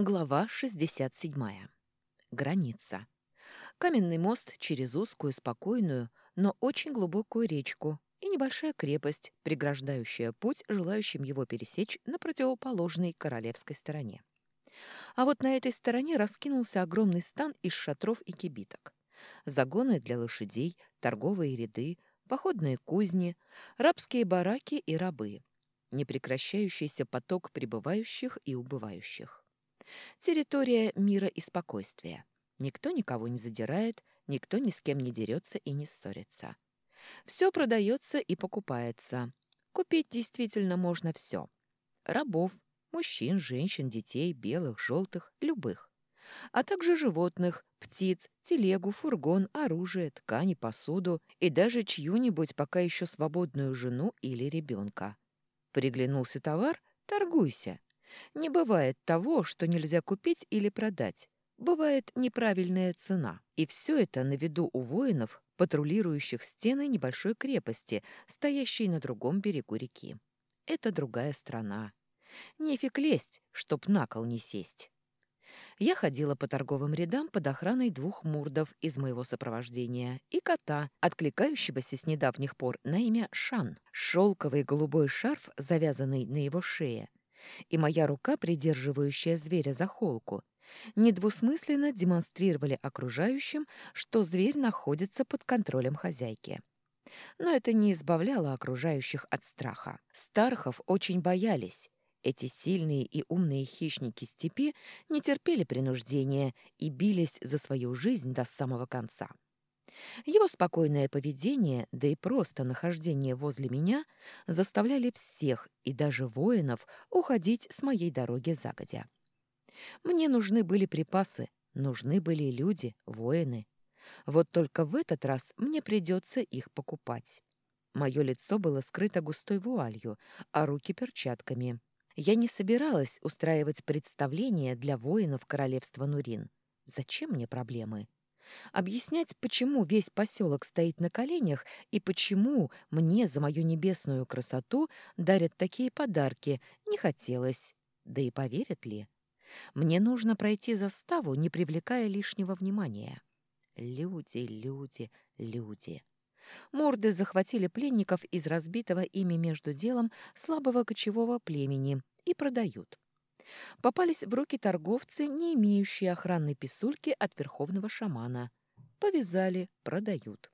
Глава 67. Граница. Каменный мост через узкую, спокойную, но очень глубокую речку и небольшая крепость, преграждающая путь желающим его пересечь на противоположной королевской стороне. А вот на этой стороне раскинулся огромный стан из шатров и кибиток. Загоны для лошадей, торговые ряды, походные кузни, рабские бараки и рабы. Непрекращающийся поток прибывающих и убывающих. Территория мира и спокойствия. Никто никого не задирает, никто ни с кем не дерется и не ссорится. Все продается и покупается. Купить действительно можно все. Рабов, мужчин, женщин, детей, белых, желтых, любых. А также животных, птиц, телегу, фургон, оружие, ткани, посуду и даже чью-нибудь пока еще свободную жену или ребенка. Приглянулся товар – торгуйся. Не бывает того, что нельзя купить или продать. Бывает неправильная цена. И все это на виду у воинов, патрулирующих стены небольшой крепости, стоящей на другом берегу реки. Это другая страна. Нефиг лезть, чтоб на кол не сесть. Я ходила по торговым рядам под охраной двух мурдов из моего сопровождения и кота, откликающегося с недавних пор на имя Шан. Шелковый голубой шарф, завязанный на его шее, и моя рука, придерживающая зверя за холку, недвусмысленно демонстрировали окружающим, что зверь находится под контролем хозяйки. Но это не избавляло окружающих от страха. Стархов очень боялись. Эти сильные и умные хищники степи не терпели принуждения и бились за свою жизнь до самого конца. Его спокойное поведение, да и просто нахождение возле меня заставляли всех и даже воинов уходить с моей дороги загодя. Мне нужны были припасы, нужны были люди, воины. Вот только в этот раз мне придется их покупать. Мое лицо было скрыто густой вуалью, а руки перчатками. Я не собиралась устраивать представление для воинов королевства Нурин. Зачем мне проблемы? Объяснять, почему весь поселок стоит на коленях и почему мне за мою небесную красоту дарят такие подарки, не хотелось. Да и поверят ли? Мне нужно пройти заставу, не привлекая лишнего внимания. Люди, люди, люди. Морды захватили пленников из разбитого ими между делом слабого кочевого племени и продают попались в руки торговцы, не имеющие охранной писульки от верховного шамана. Повязали, продают.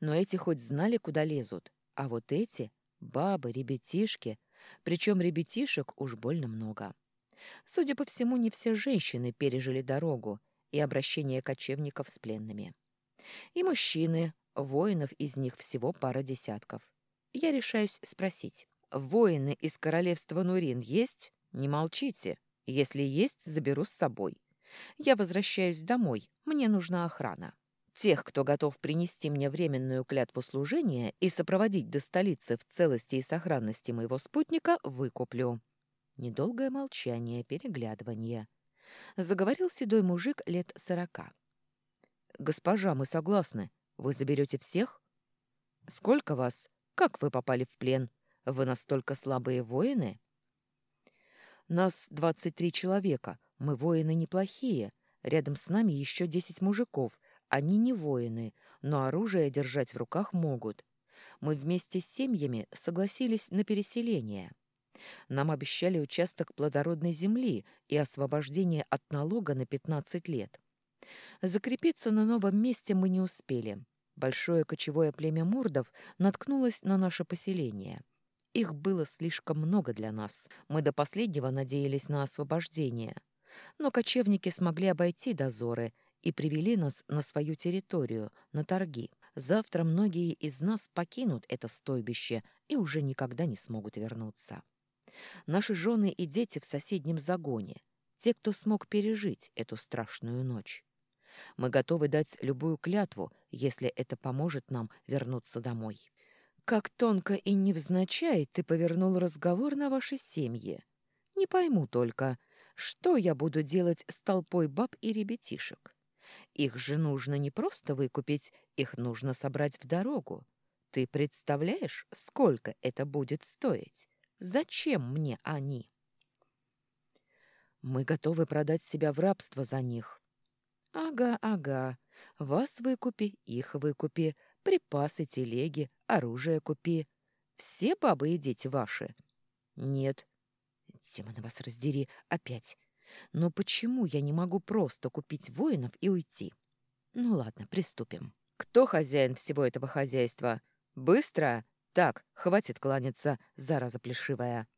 Но эти хоть знали, куда лезут, а вот эти — бабы, ребятишки, причем ребятишек уж больно много. Судя по всему, не все женщины пережили дорогу и обращение кочевников с пленными. И мужчины, воинов из них всего пара десятков. Я решаюсь спросить, воины из королевства Нурин есть? «Не молчите. Если есть, заберу с собой. Я возвращаюсь домой. Мне нужна охрана. Тех, кто готов принести мне временную клятву служения и сопроводить до столицы в целости и сохранности моего спутника, выкуплю». Недолгое молчание, переглядывание. Заговорил седой мужик лет сорока. «Госпожа, мы согласны. Вы заберете всех?» «Сколько вас? Как вы попали в плен? Вы настолько слабые воины?» Нас двадцать три человека, мы воины неплохие. Рядом с нами еще десять мужиков. Они не воины, но оружие держать в руках могут. Мы вместе с семьями согласились на переселение. Нам обещали участок плодородной земли и освобождение от налога на пятнадцать лет. Закрепиться на новом месте мы не успели. Большое кочевое племя мурдов наткнулось на наше поселение. Их было слишком много для нас. Мы до последнего надеялись на освобождение. Но кочевники смогли обойти дозоры и привели нас на свою территорию, на торги. Завтра многие из нас покинут это стойбище и уже никогда не смогут вернуться. Наши жены и дети в соседнем загоне, те, кто смог пережить эту страшную ночь. Мы готовы дать любую клятву, если это поможет нам вернуться домой. Как тонко и невзначай ты повернул разговор на ваши семьи. Не пойму только, что я буду делать с толпой баб и ребятишек. Их же нужно не просто выкупить, их нужно собрать в дорогу. Ты представляешь, сколько это будет стоить? Зачем мне они? Мы готовы продать себя в рабство за них. Ага, ага. Вас выкупи, их выкупи, припасы, телеги, оружие купи. Все бабы и дети ваши? Нет. Демона вас раздери, опять. Но почему я не могу просто купить воинов и уйти? Ну ладно, приступим. Кто хозяин всего этого хозяйства? Быстро? Так, хватит кланяться, зараза плешивая.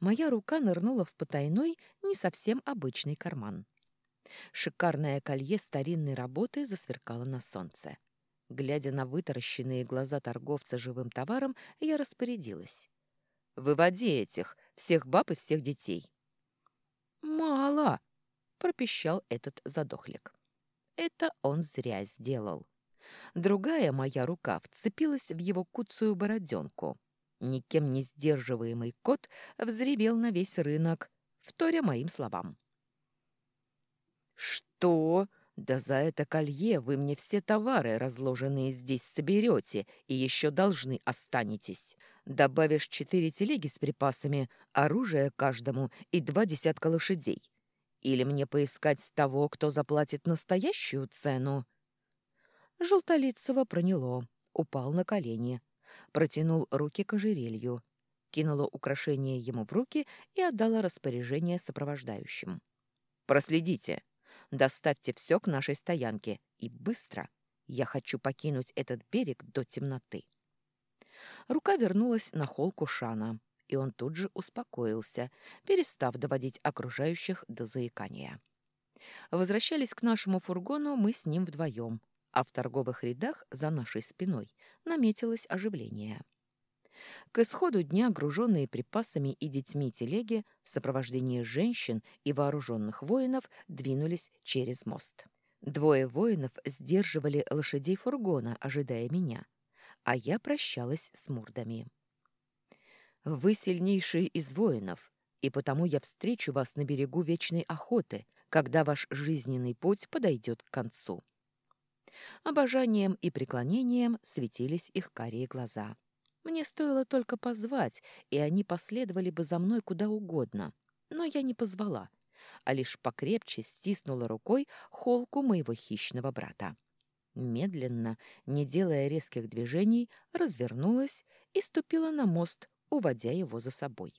Моя рука нырнула в потайной, не совсем обычный карман. Шикарное колье старинной работы засверкало на солнце. Глядя на вытаращенные глаза торговца живым товаром, я распорядилась. «Выводи этих, всех баб и всех детей». «Мало!» — пропищал этот задохлик. Это он зря сделал. Другая моя рука вцепилась в его куцую бороденку. Никем не сдерживаемый кот взревел на весь рынок, вторя моим словам. «Что? Да за это колье вы мне все товары, разложенные здесь, соберете и еще должны останетесь. Добавишь четыре телеги с припасами, оружие каждому и два десятка лошадей. Или мне поискать того, кто заплатит настоящую цену?» Желтолицего проняло, упал на колени, протянул руки к ожерелью, кинула украшение ему в руки и отдала распоряжение сопровождающим. «Проследите!» Доставьте все к нашей стоянке. И быстро. Я хочу покинуть этот берег до темноты. Рука вернулась на холку Шана, и он тут же успокоился, перестав доводить окружающих до заикания. Возвращались к нашему фургону мы с ним вдвоем, а в торговых рядах за нашей спиной наметилось оживление. К исходу дня, груженные припасами и детьми телеги, в сопровождении женщин и вооруженных воинов двинулись через мост. Двое воинов сдерживали лошадей фургона, ожидая меня, а я прощалась с мурдами. «Вы сильнейшие из воинов, и потому я встречу вас на берегу вечной охоты, когда ваш жизненный путь подойдет к концу». Обожанием и преклонением светились их карие глаза. Мне стоило только позвать, и они последовали бы за мной куда угодно. Но я не позвала, а лишь покрепче стиснула рукой холку моего хищного брата. Медленно, не делая резких движений, развернулась и ступила на мост, уводя его за собой.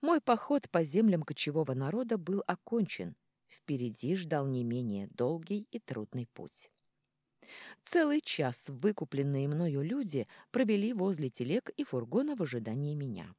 Мой поход по землям кочевого народа был окончен. Впереди ждал не менее долгий и трудный путь. Целый час выкупленные мною люди провели возле телег и фургона в ожидании меня.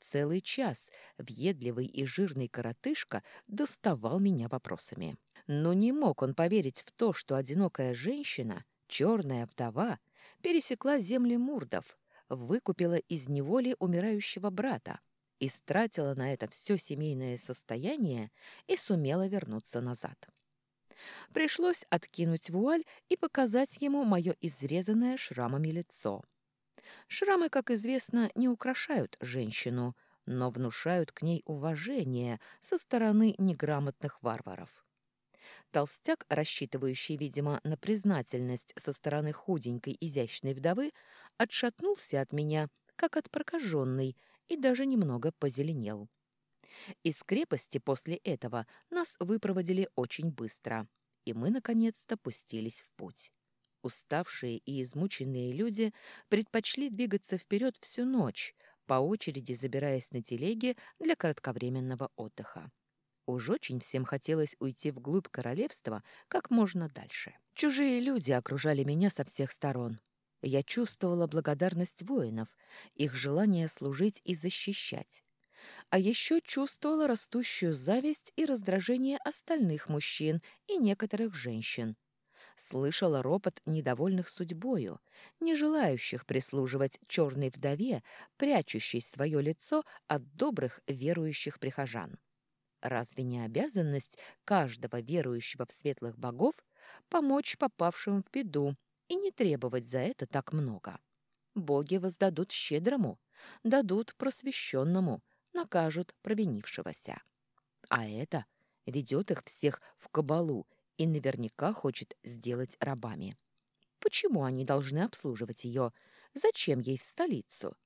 Целый час въедливый и жирный коротышка доставал меня вопросами. Но не мог он поверить в то, что одинокая женщина, черная вдова, пересекла земли мурдов, выкупила из неволи умирающего брата, истратила на это все семейное состояние и сумела вернуться назад. Пришлось откинуть вуаль и показать ему мое изрезанное шрамами лицо. Шрамы, как известно, не украшают женщину, но внушают к ней уважение со стороны неграмотных варваров. Толстяк, рассчитывающий, видимо, на признательность со стороны худенькой изящной вдовы, отшатнулся от меня, как от прокаженной, и даже немного позеленел. Из крепости после этого нас выпроводили очень быстро, и мы, наконец-то, пустились в путь. Уставшие и измученные люди предпочли двигаться вперед всю ночь, по очереди забираясь на телеге для кратковременного отдыха. Уж очень всем хотелось уйти вглубь королевства как можно дальше. Чужие люди окружали меня со всех сторон. Я чувствовала благодарность воинов, их желание служить и защищать а еще чувствовала растущую зависть и раздражение остальных мужчин и некоторых женщин. Слышала ропот недовольных судьбою, не желающих прислуживать черной вдове, прячущей свое лицо от добрых верующих прихожан. Разве не обязанность каждого верующего в светлых богов помочь попавшим в беду и не требовать за это так много? Боги воздадут щедрому, дадут просвещенному, накажут провинившегося. А это ведет их всех в кабалу и наверняка хочет сделать рабами. Почему они должны обслуживать ее? Зачем ей в столицу?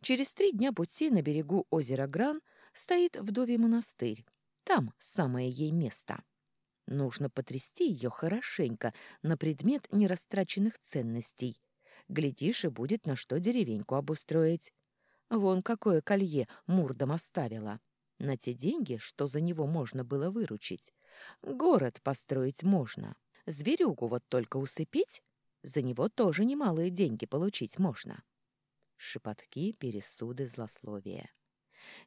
Через три дня пути на берегу озера Гран стоит вдовий монастырь. Там самое ей место. Нужно потрясти ее хорошенько на предмет нерастраченных ценностей. Глядишь, и будет на что деревеньку обустроить. Вон какое колье Мурдом оставила. На те деньги, что за него можно было выручить. Город построить можно. Зверюгу вот только усыпить, за него тоже немалые деньги получить можно. Шепотки, пересуды, злословия.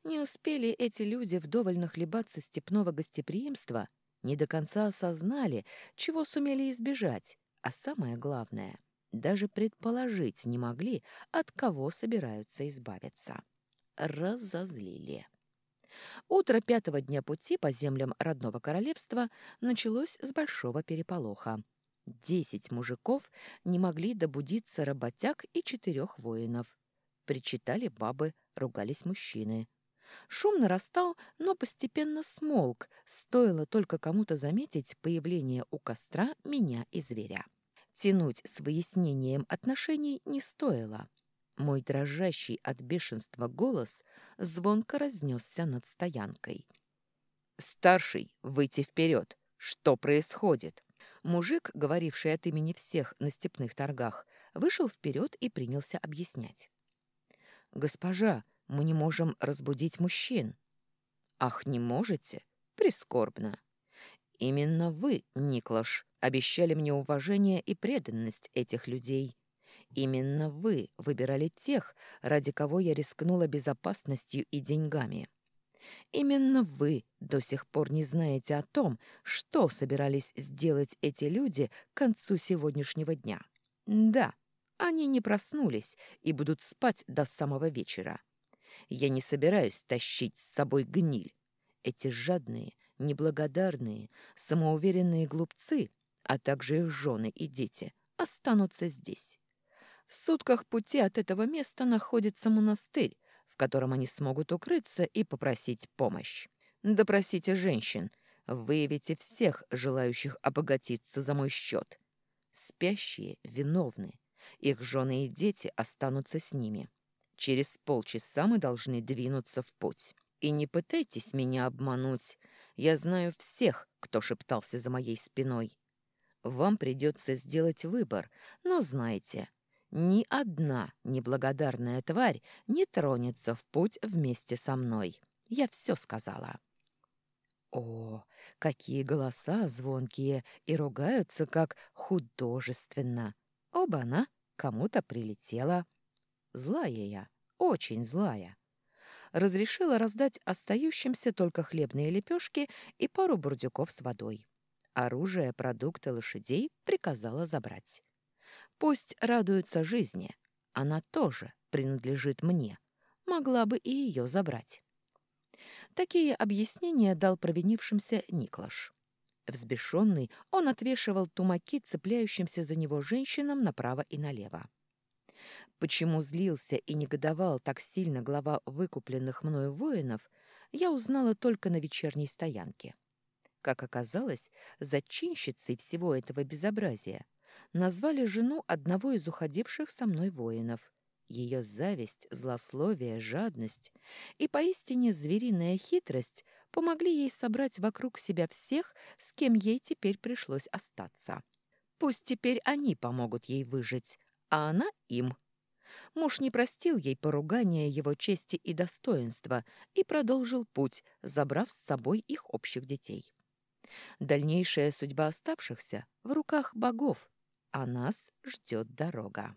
Не успели эти люди вдоволь нахлебаться степного гостеприимства, не до конца осознали, чего сумели избежать, а самое главное, даже предположить не могли, от кого собираются избавиться. Разозлили. Утро пятого дня пути по землям родного королевства началось с большого переполоха. Десять мужиков не могли добудиться работяг и четырех воинов. Причитали бабы, ругались мужчины. Шум нарастал, но постепенно смолк, стоило только кому-то заметить появление у костра меня и зверя. Тянуть с выяснением отношений не стоило. Мой дрожащий от бешенства голос звонко разнесся над стоянкой. «Старший, выйти вперед! Что происходит?» Мужик, говоривший от имени всех на степных торгах, вышел вперед и принялся объяснять. «Госпожа, мы не можем разбудить мужчин». «Ах, не можете? Прискорбно. Именно вы, Никлаш, обещали мне уважение и преданность этих людей. Именно вы выбирали тех, ради кого я рискнула безопасностью и деньгами. Именно вы до сих пор не знаете о том, что собирались сделать эти люди к концу сегодняшнего дня. Да, они не проснулись и будут спать до самого вечера. Я не собираюсь тащить с собой гниль. Эти жадные, неблагодарные, самоуверенные глупцы, а также их жены и дети, останутся здесь. В сутках пути от этого места находится монастырь, в котором они смогут укрыться и попросить помощь. Допросите женщин, выявите всех желающих обогатиться за мой счет. Спящие виновны, их жены и дети останутся с ними. Через полчаса мы должны двинуться в путь. И не пытайтесь меня обмануть. Я знаю всех, кто шептался за моей спиной. Вам придется сделать выбор, но знайте, ни одна неблагодарная тварь не тронется в путь вместе со мной. Я все сказала. О, какие голоса звонкие и ругаются, как художественно. Оба-на, кому-то прилетела. Злая я, очень злая. Разрешила раздать остающимся только хлебные лепешки и пару бурдюков с водой. Оружие, продукты лошадей приказала забрать. Пусть радуются жизни. Она тоже принадлежит мне. Могла бы и ее забрать. Такие объяснения дал провинившимся Никлаш. Взбешенный, он отвешивал тумаки цепляющимся за него женщинам направо и налево. Почему злился и негодовал так сильно глава выкупленных мною воинов, я узнала только на вечерней стоянке. Как оказалось, зачинщицей всего этого безобразия назвали жену одного из уходивших со мной воинов. Ее зависть, злословие, жадность и поистине звериная хитрость помогли ей собрать вокруг себя всех, с кем ей теперь пришлось остаться. Пусть теперь они помогут ей выжить, а она им. Муж не простил ей поругания его чести и достоинства и продолжил путь, забрав с собой их общих детей. Дальнейшая судьба оставшихся в руках богов, а нас ждет дорога.